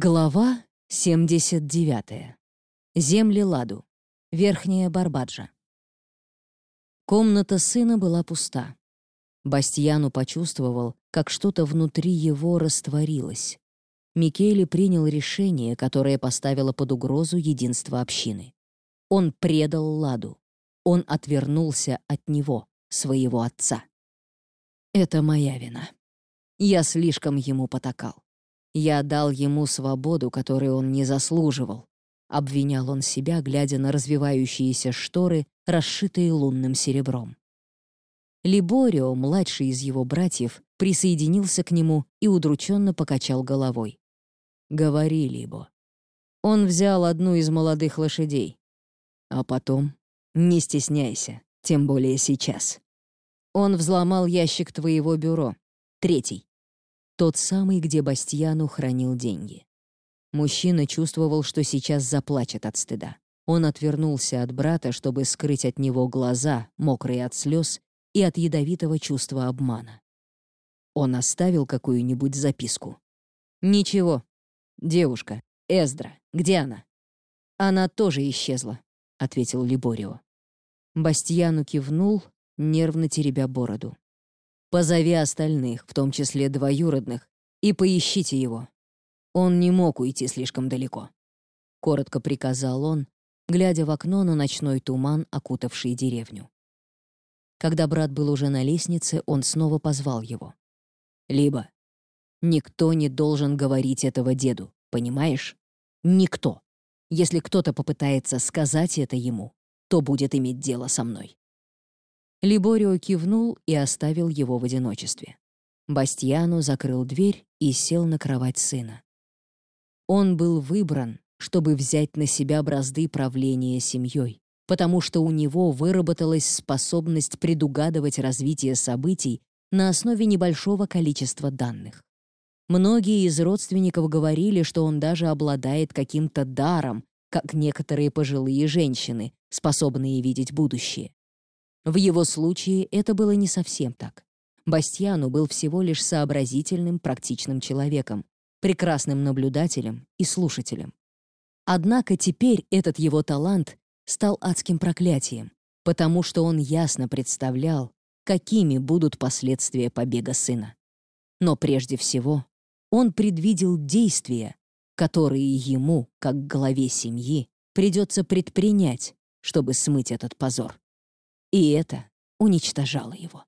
Глава 79. Земли Ладу. Верхняя Барбаджа. Комната сына была пуста. Бастьяну почувствовал, как что-то внутри его растворилось. Микеле принял решение, которое поставило под угрозу единство общины. Он предал Ладу. Он отвернулся от него, своего отца. Это моя вина. Я слишком ему потакал. Я дал ему свободу, которую он не заслуживал. Обвинял он себя, глядя на развивающиеся шторы, расшитые лунным серебром. Либорио, младший из его братьев, присоединился к нему и удрученно покачал головой. «Говори, Либо». Он взял одну из молодых лошадей. А потом, не стесняйся, тем более сейчас. Он взломал ящик твоего бюро, третий. Тот самый, где Бастьяну хранил деньги. Мужчина чувствовал, что сейчас заплачет от стыда. Он отвернулся от брата, чтобы скрыть от него глаза, мокрые от слез и от ядовитого чувства обмана. Он оставил какую-нибудь записку. «Ничего. Девушка. Эздра. Где она?» «Она тоже исчезла», — ответил Либорио. Бастьяну кивнул, нервно теребя бороду. Позови остальных, в том числе двоюродных, и поищите его. Он не мог уйти слишком далеко. Коротко приказал он, глядя в окно на ночной туман, окутавший деревню. Когда брат был уже на лестнице, он снова позвал его. «Либо никто не должен говорить этого деду, понимаешь? Никто. Если кто-то попытается сказать это ему, то будет иметь дело со мной». Либорио кивнул и оставил его в одиночестве. Бастьяно закрыл дверь и сел на кровать сына. Он был выбран, чтобы взять на себя бразды правления семьей, потому что у него выработалась способность предугадывать развитие событий на основе небольшого количества данных. Многие из родственников говорили, что он даже обладает каким-то даром, как некоторые пожилые женщины, способные видеть будущее. В его случае это было не совсем так. Бастьяну был всего лишь сообразительным, практичным человеком, прекрасным наблюдателем и слушателем. Однако теперь этот его талант стал адским проклятием, потому что он ясно представлял, какими будут последствия побега сына. Но прежде всего он предвидел действия, которые ему, как главе семьи, придется предпринять, чтобы смыть этот позор. И это уничтожало его.